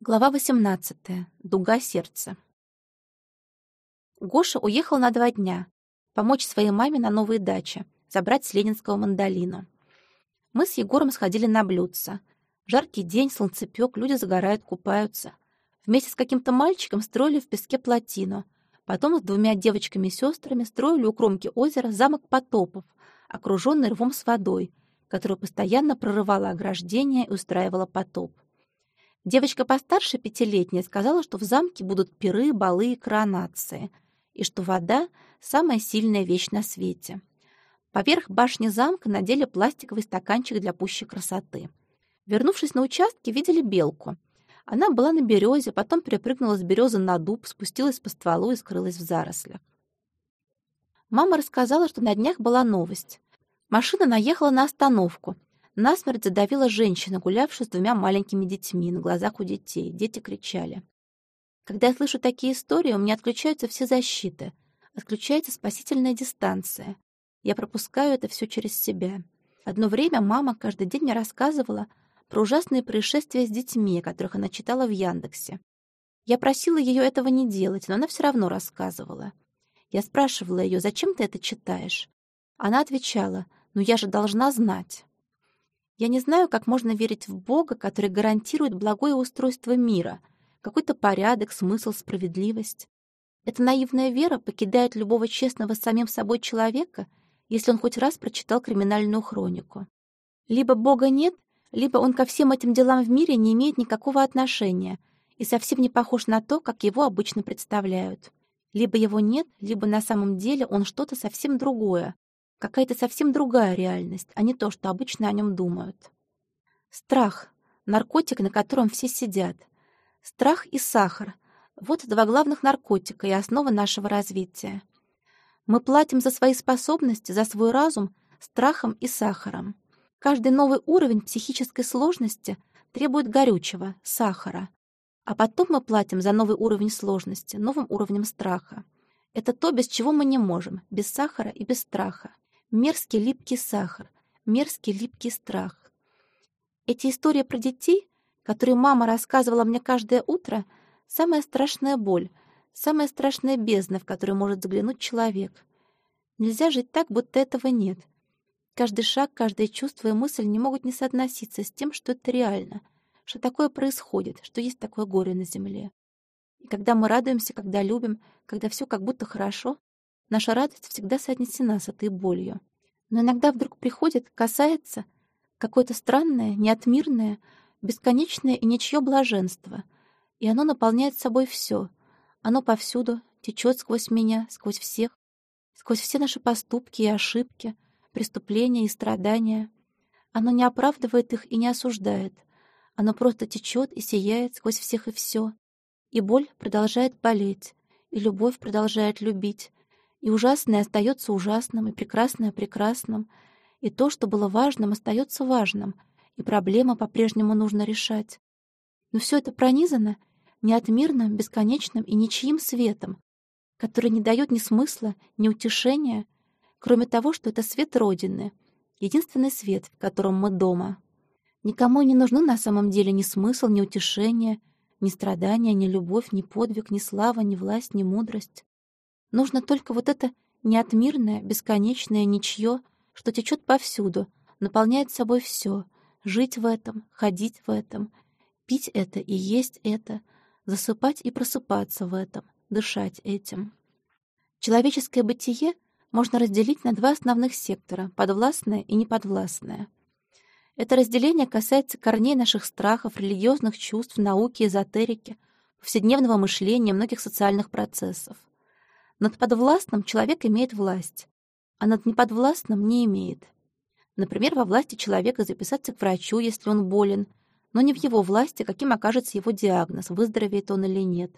Глава 18. Дуга сердца. Гоша уехал на два дня. Помочь своей маме на новой даче. Забрать с Ленинского мандолину. Мы с Егором сходили на блюдца. Жаркий день, солнцепек, люди загорают, купаются. Вместе с каким-то мальчиком строили в песке плотину. Потом с двумя девочками-сестрами строили у кромки озера замок потопов, окруженный рвом с водой, которую постоянно прорывала ограждение и устраивала потоп. Девочка постарше пятилетняя сказала, что в замке будут пиры, балы и коронации, и что вода — самая сильная вещь на свете. Поверх башни замка надели пластиковый стаканчик для пущей красоты. Вернувшись на участке, видели белку. Она была на березе, потом перепрыгнула с березы на дуб, спустилась по стволу и скрылась в зарослях. Мама рассказала, что на днях была новость. Машина наехала на остановку — Насмерть задавила женщина, гулявшая с двумя маленькими детьми на глазах у детей. Дети кричали. Когда я слышу такие истории, у меня отключаются все защиты. Отключается спасительная дистанция. Я пропускаю это все через себя. Одно время мама каждый день мне рассказывала про ужасные происшествия с детьми, которых она читала в Яндексе. Я просила ее этого не делать, но она все равно рассказывала. Я спрашивала ее, зачем ты это читаешь? Она отвечала, ну я же должна знать. Я не знаю, как можно верить в Бога, который гарантирует благое устройство мира, какой-то порядок, смысл, справедливость. Эта наивная вера покидает любого честного с самим собой человека, если он хоть раз прочитал криминальную хронику. Либо Бога нет, либо он ко всем этим делам в мире не имеет никакого отношения и совсем не похож на то, как его обычно представляют. Либо его нет, либо на самом деле он что-то совсем другое, Какая-то совсем другая реальность, а не то, что обычно о нем думают. Страх — наркотик, на котором все сидят. Страх и сахар — вот два главных наркотика и основа нашего развития. Мы платим за свои способности, за свой разум страхом и сахаром. Каждый новый уровень психической сложности требует горючего, сахара. А потом мы платим за новый уровень сложности, новым уровнем страха. Это то, без чего мы не можем, без сахара и без страха. Мерзкий липкий сахар, мерзкий липкий страх. Эти истории про детей, которые мама рассказывала мне каждое утро, самая страшная боль, самая страшная бездна, в которую может заглянуть человек. Нельзя жить так, будто этого нет. Каждый шаг, каждое чувство и мысль не могут не соотноситься с тем, что это реально, что такое происходит, что есть такое горе на земле. И когда мы радуемся, когда любим, когда все как будто хорошо, Наша радость всегда соотнесена с этой болью. Но иногда вдруг приходит, касается какое-то странное, неотмирное, бесконечное и ничье блаженство. И оно наполняет собой все. Оно повсюду, течет сквозь меня, сквозь всех, сквозь все наши поступки и ошибки, преступления и страдания. Оно не оправдывает их и не осуждает. Оно просто течет и сияет сквозь всех и все. И боль продолжает болеть, и любовь продолжает любить, и ужасное остается ужасным, и прекрасное — прекрасным, и то, что было важным, остается важным, и проблема по-прежнему нужно решать. Но все это пронизано неотмирным, бесконечным и ничьим светом, который не дает ни смысла, ни утешения, кроме того, что это свет Родины, единственный свет, в котором мы дома. Никому не нужны на самом деле ни смысл, ни утешение, ни страдания, ни любовь, ни подвиг, ни слава, ни власть, ни мудрость. Нужно только вот это неотмирное, бесконечное ничье, что течет повсюду, наполняет собой все, жить в этом, ходить в этом, пить это и есть это, засыпать и просыпаться в этом, дышать этим. Человеческое бытие можно разделить на два основных сектора — подвластное и неподвластное. Это разделение касается корней наших страхов, религиозных чувств, науки, эзотерики, повседневного мышления, многих социальных процессов. Над подвластным человек имеет власть, а над неподвластным не имеет. Например, во власти человека записаться к врачу, если он болен, но не в его власти, каким окажется его диагноз, выздоровеет он или нет.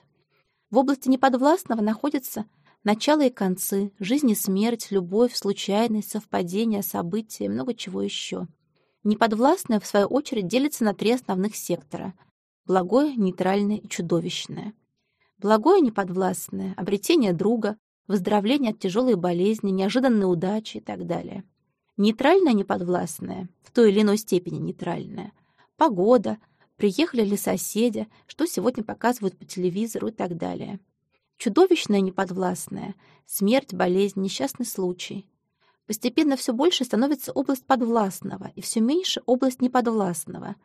В области неподвластного находятся начало и концы, жизнь и смерть, любовь, случайность, совпадение, события и много чего еще. Неподвластное, в свою очередь, делится на три основных сектора — благое, нейтральное и чудовищное. Благое неподвластное, обретение друга, выздоровление от тяжелой болезни, неожиданной удачи и так далее. Нейтральное неподвластное, в той или иной степени нейтральное, погода, приехали ли соседи, что сегодня показывают по телевизору и так далее. Чудовищное неподвластное, смерть, болезнь, несчастный случай. Постепенно все больше становится область подвластного и все меньше область неподвластного.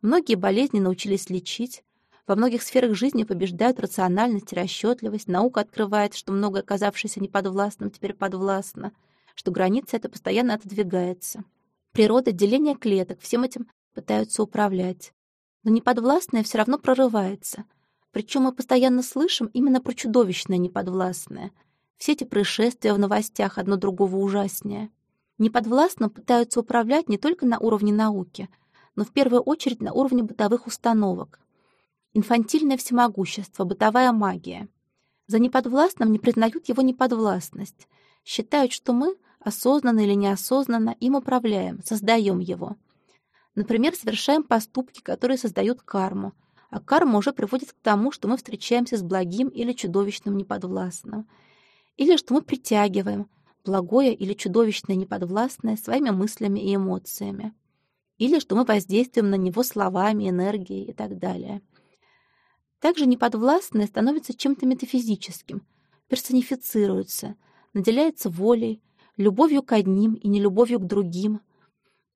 Многие болезни научились лечить, во многих сферах жизни побеждают рациональность и расчетливость, наука открывает, что многое, оказавшееся неподвластным, теперь подвластно, что граница эта постоянно отодвигается. Природа, деление клеток, всем этим пытаются управлять. Но неподвластное все равно прорывается. Причем мы постоянно слышим именно про чудовищное неподвластное. Все эти происшествия в новостях одно другого ужаснее. Неподвластно пытаются управлять не только на уровне науки, но в первую очередь на уровне бытовых установок. Инфантильное всемогущество, бытовая магия. За неподвластным не признают его неподвластность. Считают, что мы, осознанно или неосознанно, им управляем, создаем его. Например, совершаем поступки, которые создают карму, а карма уже приводит к тому, что мы встречаемся с благим или чудовищным неподвластным. Или что мы притягиваем благое или чудовищное неподвластное своими мыслями и эмоциями. Или что мы воздействуем на него словами, энергией и так далее. Также неподвластное становится чем-то метафизическим, персонифицируется, наделяется волей, любовью к одним и нелюбовью к другим.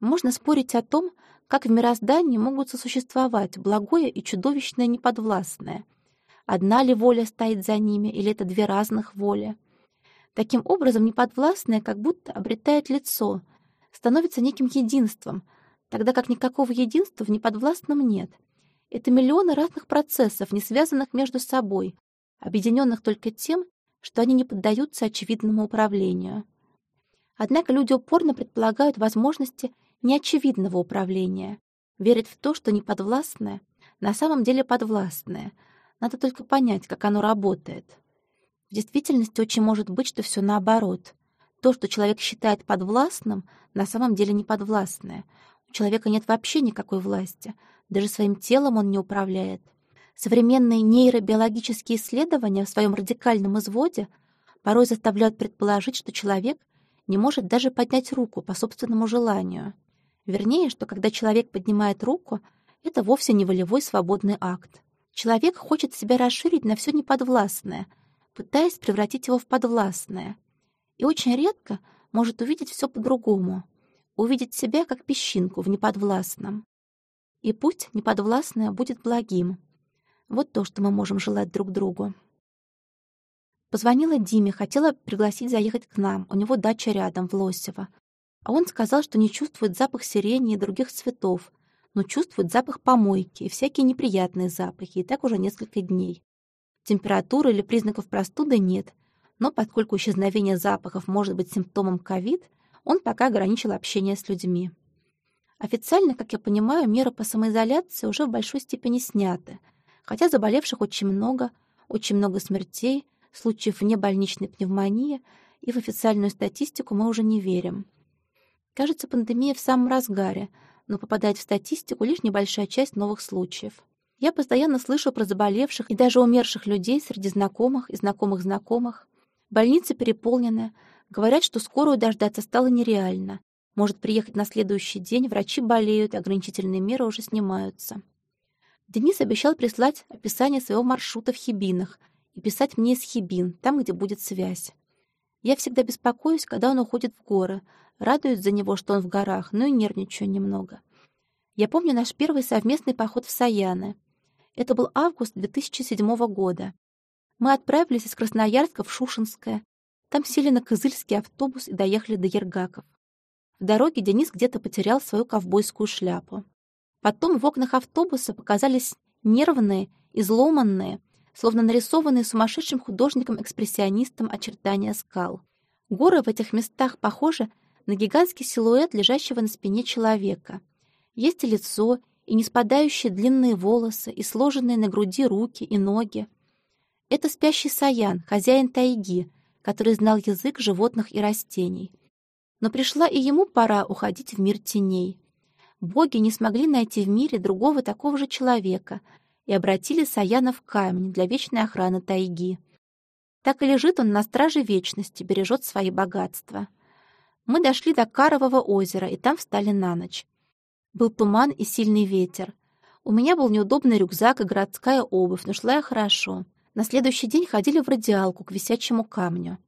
Можно спорить о том, как в мироздании могут сосуществовать благое и чудовищное неподвластное. Одна ли воля стоит за ними, или это две разных воли? Таким образом, неподвластное как будто обретает лицо, становится неким единством, тогда как никакого единства в неподвластном нет — это миллионы разных процессов, не связанных между собой, объединенных только тем, что они не поддаются очевидному управлению. Однако люди упорно предполагают возможности неочевидного управления, верят в то, что неподвластное на самом деле подвластное. Надо только понять, как оно работает. В действительности очень может быть, что все наоборот. То, что человек считает подвластным, на самом деле не подвластное. У человека нет вообще никакой власти — даже своим телом он не управляет. Современные нейробиологические исследования в своем радикальном изводе порой заставляют предположить, что человек не может даже поднять руку по собственному желанию. Вернее, что когда человек поднимает руку, это вовсе не волевой свободный акт. Человек хочет себя расширить на все неподвластное, пытаясь превратить его в подвластное. И очень редко может увидеть все по-другому, увидеть себя как песчинку в неподвластном и путь неподвластное будет благим. Вот то, что мы можем желать друг другу. Позвонила Диме, хотела пригласить заехать к нам, у него дача рядом, в Лосево. А он сказал, что не чувствует запах сирени и других цветов, но чувствует запах помойки и всякие неприятные запахи, и так уже несколько дней. Температуры или признаков простуды нет, но поскольку исчезновение запахов может быть симптомом ковид, он пока ограничил общение с людьми. Официально, как я понимаю, меры по самоизоляции уже в большой степени сняты, хотя заболевших очень много, очень много смертей, случаев вне больничной пневмонии, и в официальную статистику мы уже не верим. Кажется, пандемия в самом разгаре, но попадает в статистику лишь небольшая часть новых случаев. Я постоянно слышу про заболевших и даже умерших людей среди знакомых и знакомых знакомых. Больницы переполнены, говорят, что скорую дождаться стало нереально, может приехать на следующий день, врачи болеют, ограничительные меры уже снимаются. Денис обещал прислать описание своего маршрута в Хибинах и писать мне из Хибин, там, где будет связь. Я всегда беспокоюсь, когда он уходит в горы, радуюсь за него, что он в горах, но и нервничаю немного. Я помню наш первый совместный поход в Саяны. Это был август 2007 года. Мы отправились из Красноярска в Шушинское. Там сели на кызыльский автобус и доехали до Ергаков. В дороге Денис где-то потерял свою ковбойскую шляпу. Потом в окнах автобуса показались нервные, изломанные, словно нарисованные сумасшедшим художником-экспрессионистом очертания скал. Горы в этих местах похожи на гигантский силуэт лежащего на спине человека. Есть и лицо, и не спадающие длинные волосы, и сложенные на груди руки и ноги. Это спящий Саян, хозяин тайги, который знал язык животных и растений — но пришла и ему пора уходить в мир теней. Боги не смогли найти в мире другого такого же человека и обратили Саяна в камень для вечной охраны тайги. Так и лежит он на страже вечности, бережет свои богатства. Мы дошли до Карового озера и там встали на ночь. Был туман и сильный ветер. У меня был неудобный рюкзак и городская обувь, но шла я хорошо. На следующий день ходили в радиалку к висячему камню.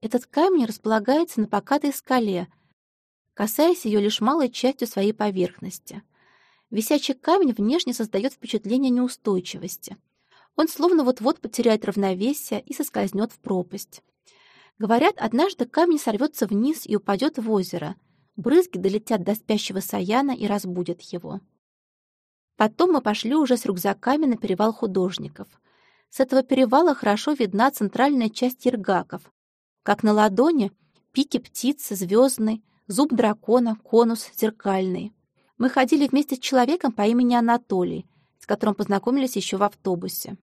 Этот камень располагается на покатой скале, касаясь ее лишь малой частью своей поверхности. Висячий камень внешне создает впечатление неустойчивости. Он словно вот-вот потеряет равновесие и соскользнет в пропасть. Говорят, однажды камень сорвется вниз и упадет в озеро. Брызги долетят до спящего Саяна и разбудят его. Потом мы пошли уже с рюкзаками на перевал художников. С этого перевала хорошо видна центральная часть Ергаков. Как на ладони пики птицы, звездный, зуб дракона, конус, зеркальный. Мы ходили вместе с человеком по имени Анатолий, с которым познакомились еще в автобусе.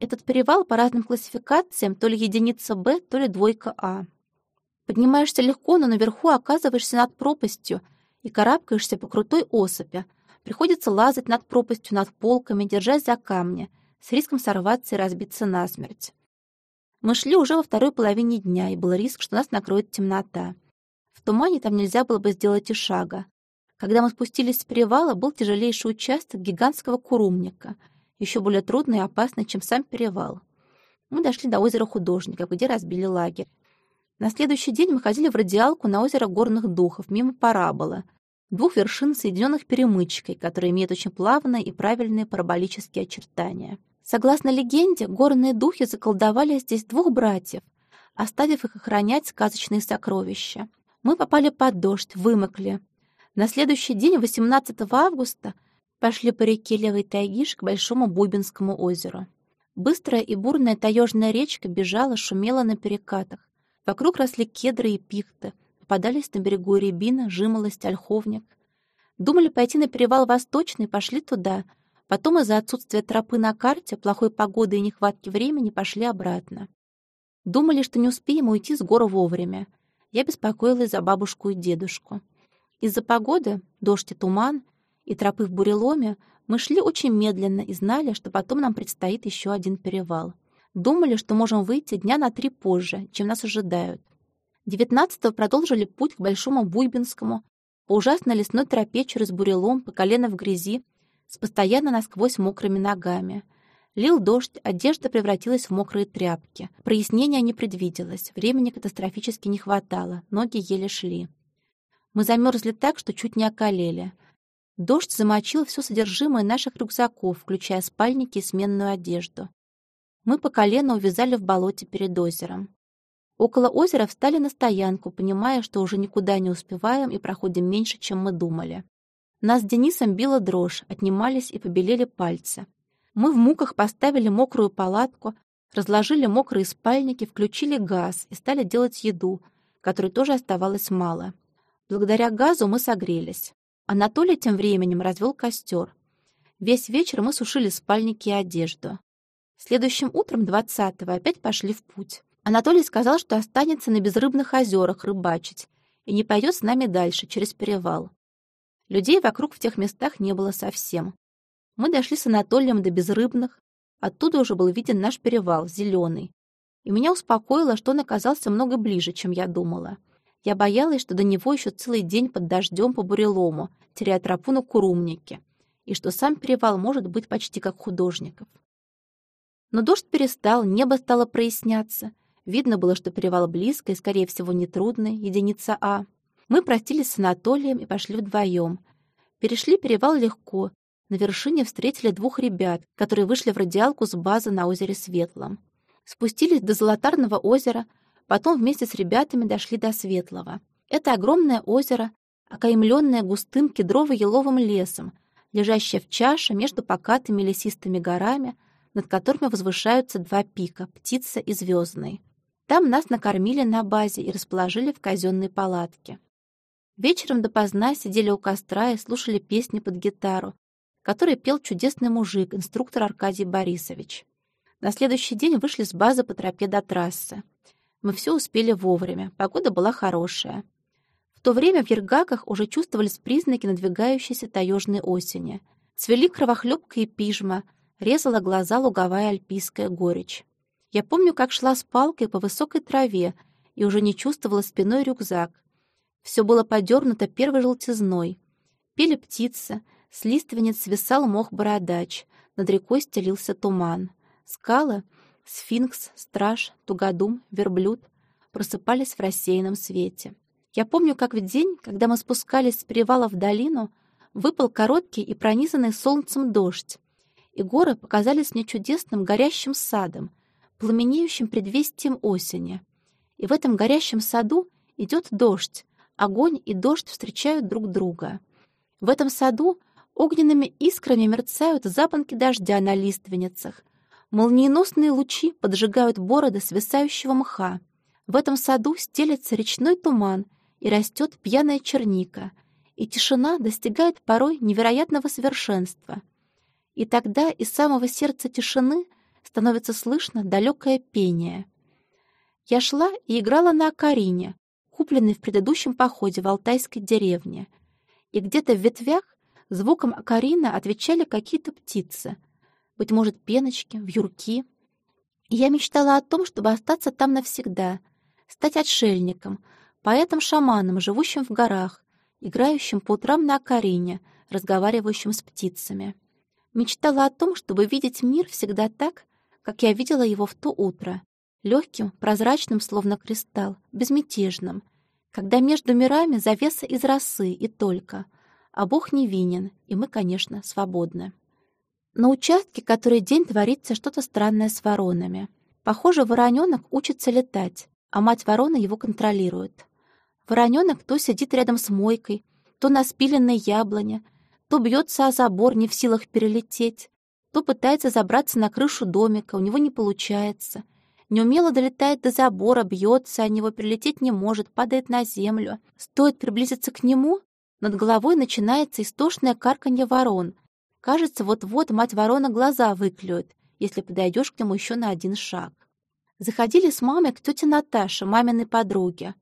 Этот перевал по разным классификациям то ли единица Б, то ли двойка А. Поднимаешься легко, но наверху оказываешься над пропастью и карабкаешься по крутой осыпи. Приходится лазать над пропастью, над полками, держась за камни, с риском сорваться и разбиться насмерть. Мы шли уже во второй половине дня, и был риск, что нас накроет темнота. В тумане там нельзя было бы сделать и шага. Когда мы спустились с перевала, был тяжелейший участок гигантского курумника, еще более трудный и опасный, чем сам перевал. Мы дошли до озера художников, где разбили лагерь. На следующий день мы ходили в радиалку на озеро горных духов, мимо парабола, двух вершин, соединенных перемычкой, которая имеет очень плавные и правильные параболические очертания. Согласно легенде, горные духи заколдовали здесь двух братьев, оставив их охранять сказочные сокровища. Мы попали под дождь, вымокли, на следующий день, 18 августа, пошли по реке Левой Тайгиш к Большому Бубинскому озеру. Быстрая и бурная таежная речка бежала, шумела на перекатах. Вокруг росли кедры и пихты, попадались на берегу рябина, жимолость, ольховник. Думали пойти на перевал Восточный, пошли туда. Потом из-за отсутствия тропы на карте, плохой погоды и нехватки времени пошли обратно. Думали, что не успеем уйти с гор вовремя. Я беспокоилась за бабушку и дедушку. Из-за погоды, дождь и туман, и тропы в буреломе, мы шли очень медленно и знали, что потом нам предстоит еще один перевал. Думали, что можем выйти дня на три позже, чем нас ожидают. 19-го продолжили путь к Большому Буйбинскому, по ужасной лесной тропе через бурелом, по колено в грязи, с постоянно насквозь мокрыми ногами. Лил дождь, одежда превратилась в мокрые тряпки. Прояснения не предвиделось, времени катастрофически не хватало, ноги еле шли. Мы замерзли так, что чуть не околели. Дождь замочил все содержимое наших рюкзаков, включая спальники и сменную одежду. Мы по колено увязали в болоте перед озером. Около озера встали на стоянку, понимая, что уже никуда не успеваем и проходим меньше, чем мы думали. Нас с Денисом била дрожь, отнимались и побелели пальцы. Мы в муках поставили мокрую палатку, разложили мокрые спальники, включили газ и стали делать еду, которой тоже оставалось мало. Благодаря газу мы согрелись. Анатолий тем временем развел костер. Весь вечер мы сушили спальники и одежду. Следующим утром, 20-го, опять пошли в путь. Анатолий сказал, что останется на безрыбных озерах рыбачить и не пойдет с нами дальше, через перевал. Людей вокруг в тех местах не было совсем. Мы дошли с Анатолием до безрыбных. Оттуда уже был виден наш перевал, зеленый. И меня успокоило, что он оказался много ближе, чем я думала. Я боялась, что до него еще целый день под дождем по бурелому, теряя тропу на курумнике, и что сам перевал может быть почти как художников. Но дождь перестал, небо стало проясняться. Видно было, что перевал близко и, скорее всего, нетрудный, единица А. Мы простились с Анатолием и пошли вдвоем. Перешли перевал легко. На вершине встретили двух ребят, которые вышли в радиалку с базы на озере Светлом. Спустились до Золотарного озера, Потом вместе с ребятами дошли до Светлого. Это огромное озеро, окаймленное густым кедрово-еловым лесом, лежащее в чаше между покатыми лесистыми горами, над которыми возвышаются два пика — Птица и Звездный. Там нас накормили на базе и расположили в казенной палатке. Вечером допоздна сидели у костра и слушали песни под гитару, который пел чудесный мужик, инструктор Аркадий Борисович. На следующий день вышли с базы по тропе до трассы. Мы все успели вовремя, погода была хорошая. В то время в Ергаках уже чувствовались признаки надвигающейся таежной осени. Цвели кровохлебка и пижма, резала глаза луговая альпийская горечь. Я помню, как шла с палкой по высокой траве и уже не чувствовала спиной рюкзак. Все было подернуто первой желтизной. Пели птицы, С лиственниц свисал мох-бородач, над рекой стелился туман. Скалы — сфинкс, страж, тугодум, верблюд — просыпались в рассеянном свете. Я помню, как в день, когда мы спускались с перевала в долину, выпал короткий и пронизанный солнцем дождь, и горы показались мне чудесным горящим садом, пламенеющим предвестием осени. И в этом горящем саду идет дождь, огонь и дождь встречают друг друга. В этом саду огненными искрами мерцают запонки дождя на лиственницах, молниеносные лучи поджигают бороды свисающего мха. В этом саду стелется речной туман и растет пьяная черника, и тишина достигает порой невероятного совершенства. И тогда из самого сердца тишины становится слышно далекое пение. Я шла и играла на окарине, купленной в предыдущем походе в Алтайской деревне. И где-то в ветвях звуком окарина отвечали какие-то птицы. Быть может, пеночки, вьюрки. И я мечтала о том, чтобы остаться там навсегда, стать отшельником, поэтом-шаманом, живущим в горах, играющим по утрам на окарине, разговаривающим с птицами. Мечтала о том, чтобы видеть мир всегда так, как я видела его в то утро, легким, прозрачным, словно кристалл, безмятежным, когда между мирами завеса из росы и только, а Бог невинен, и мы, конечно, свободны. На участке который день творится что-то странное с воронами. Похоже, вороненок учится летать, а мать ворона его контролирует. Вороненок то сидит рядом с мойкой, то на спиленной яблоне, то бьется о забор, не в силах перелететь, то пытается забраться на крышу домика, у него не получается. Неумело долетает до забора, бьется о него, прилететь не может, падает на землю. Стоит приблизиться к нему, над головой начинается истошное карканье ворон. Кажется, вот-вот мать ворона глаза выклюет, если подойдешь к нему еще на один шаг. Заходили с мамой к тете Наташе, маминой подруге.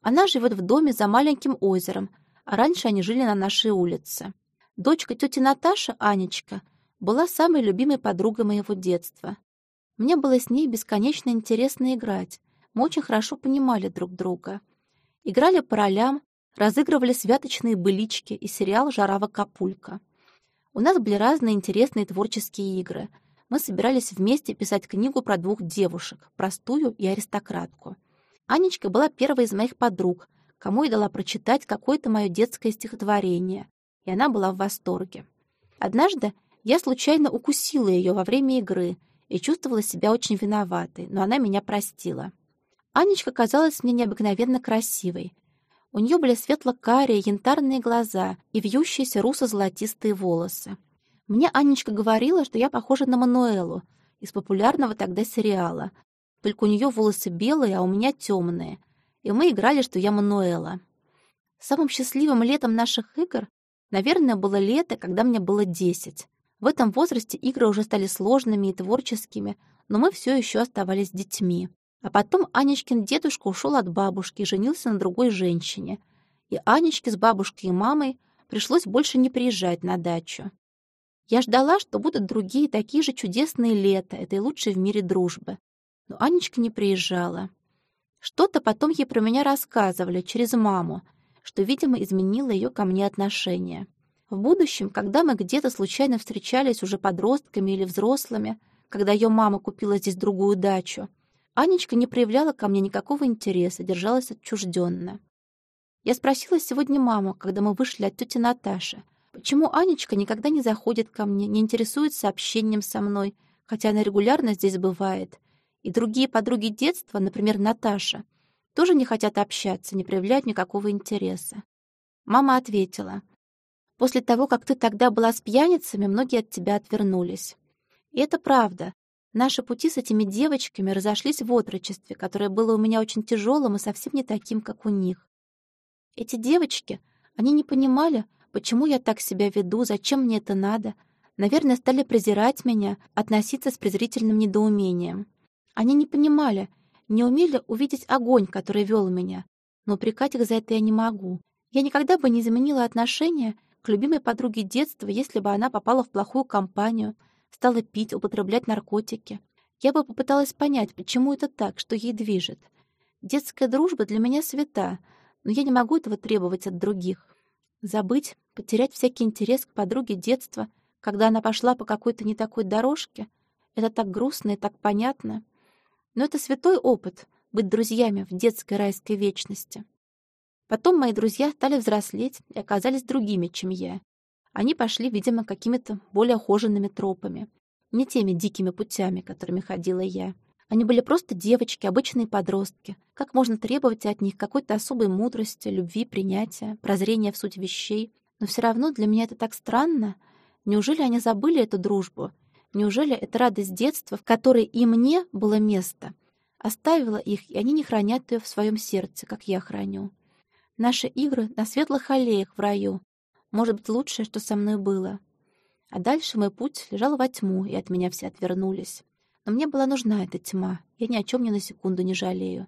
Она живет в доме за маленьким озером, а раньше они жили на нашей улице. Дочка тети Наташи, Анечка, была самой любимой подругой моего детства. Мне было с ней бесконечно интересно играть. Мы очень хорошо понимали друг друга. Играли по ролям, разыгрывали святочные былички и сериал «Жарава Капулька». У нас были разные интересные творческие игры. Мы собирались вместе писать книгу про двух девушек, простую и аристократку. Анечка была первой из моих подруг, кому я дала прочитать какое-то мое детское стихотворение, и она была в восторге. Однажды я случайно укусила ее во время игры и чувствовала себя очень виноватой, но она меня простила. Анечка казалась мне необыкновенно красивой. У нее были светло-карие янтарные глаза и вьющиеся русо-золотистые волосы. Мне Анечка говорила, что я похожа на Мануэлу из популярного тогда сериала, только у нее волосы белые, а у меня темные. И мы играли, что я Мануэла. Самым счастливым летом наших игр, наверное, было лето, когда мне было десять. В этом возрасте игры уже стали сложными и творческими, но мы все еще оставались детьми. А потом Анечкин дедушка ушел от бабушки и женился на другой женщине. И Анечке с бабушкой и мамой пришлось больше не приезжать на дачу. Я ждала, что будут другие такие же чудесные лета этой лучшей в мире дружбы но Анечка не приезжала. Что-то потом ей про меня рассказывали через маму, что, видимо, изменило ее ко мне отношение. В будущем, когда мы где-то случайно встречались уже подростками или взрослыми, когда ее мама купила здесь другую дачу, Анечка не проявляла ко мне никакого интереса, держалась отчужденно. Я спросила сегодня маму, когда мы вышли от тети Наташи, почему Анечка никогда не заходит ко мне, не интересуется общением со мной, хотя она регулярно здесь бывает, и другие подруги детства, например, Наташа, тоже не хотят общаться, не проявляют никакого интереса. Мама ответила, «После того, как ты тогда была с пьяницами, многие от тебя отвернулись». И это правда. Наши пути с этими девочками разошлись в отрочестве, которое было у меня очень тяжелым и совсем не таким, как у них. Эти девочки, они не понимали, почему я так себя веду, зачем мне это надо. Наверное, стали презирать меня, относиться с презрительным недоумением. Они не понимали, не умели увидеть огонь, который вел меня, но упрекать их за это я не могу. Я никогда бы не изменила отношения к любимой подруге детства, если бы она попала в плохую компанию, стала пить, употреблять наркотики. Я бы попыталась понять, почему это так, что ей движет. Детская дружба для меня свята, но я не могу этого требовать от других. Забыть, потерять всякий интерес к подруге детства, когда она пошла по какой-то не такой дорожке, это так грустно и так понятно. Но это святой опыт — быть друзьями в детской райской вечности. Потом мои друзья стали взрослеть и оказались другими, чем я. Они пошли, видимо, какими-то более ухоженными тропами, не теми дикими путями, которыми ходила я. Они были просто девочки, обычные подростки. Как можно требовать от них какой-то особой мудрости, любви, принятия, прозрения в суть вещей? Но все равно для меня это так странно. Неужели они забыли эту дружбу? Неужели это радость детства, в которой и мне было место? Оставила их, и они не хранят ее в своем сердце, как я храню. Наши игры на светлых аллеях в раю. Может быть, лучшее, что со мной было. А дальше мой путь лежал во тьму, и от меня все отвернулись. Но мне была нужна эта тьма. Я ни о чем ни на секунду не жалею.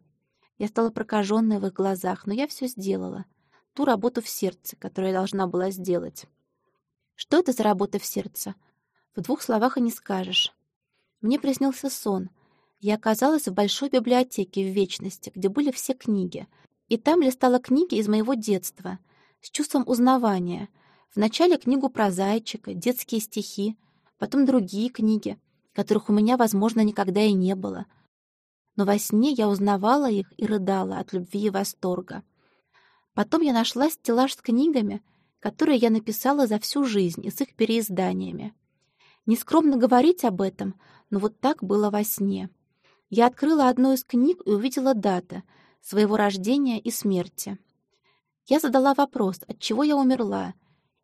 Я стала прокаженной в их глазах, но я все сделала. Ту работу в сердце, которую я должна была сделать. Что это за работа в сердце? В двух словах и не скажешь. Мне приснился сон. Я оказалась в большой библиотеке в Вечности, где были все книги. И там листала книги из моего детства, с чувством узнавания. Вначале книгу про зайчика, детские стихи, потом другие книги, которых у меня, возможно, никогда и не было. Но во сне я узнавала их и рыдала от любви и восторга. Потом я нашла стеллаж с книгами, которые я написала за всю жизнь и с их переизданиями. Нескромно говорить об этом, но вот так было во сне. Я открыла одну из книг и увидела даты своего рождения и смерти. Я задала вопрос, от чего я умерла,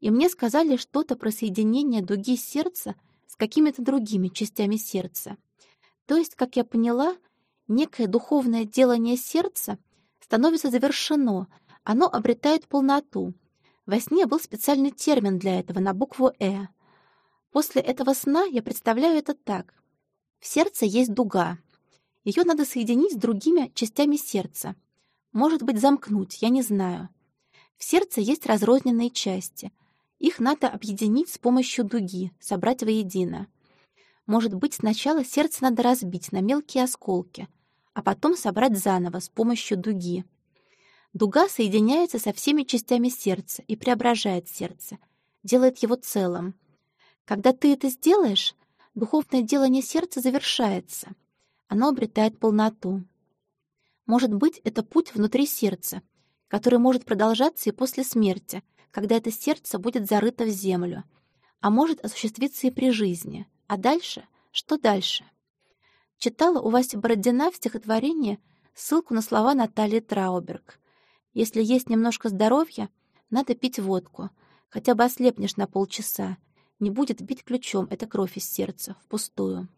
и мне сказали что-то про соединение дуги сердца с какими-то другими частями сердца. То есть, как я поняла, некое духовное делание сердца становится завершено, оно обретает полноту. Во сне был специальный термин для этого на букву «э». После этого сна я представляю это так. В сердце есть дуга. Ее надо соединить с другими частями сердца. Может быть, замкнуть, я не знаю. В сердце есть разрозненные части — их надо объединить с помощью дуги, собрать воедино. Может быть, сначала сердце надо разбить на мелкие осколки, а потом собрать заново с помощью дуги. Дуга соединяется со всеми частями сердца и преображает сердце, делает его целым. Когда ты это сделаешь, духовное делание сердца завершается. Оно обретает полноту. Может быть, это путь внутри сердца, который может продолжаться и после смерти — когда это сердце будет зарыто в землю, а может осуществиться и при жизни. А дальше? Что дальше? Читала у Васи Бородина в стихотворении ссылку на слова Натальи Трауберг. «Если есть немножко здоровья, надо пить водку. Хотя бы ослепнешь на полчаса. Не будет бить ключом эта кровь из сердца, впустую».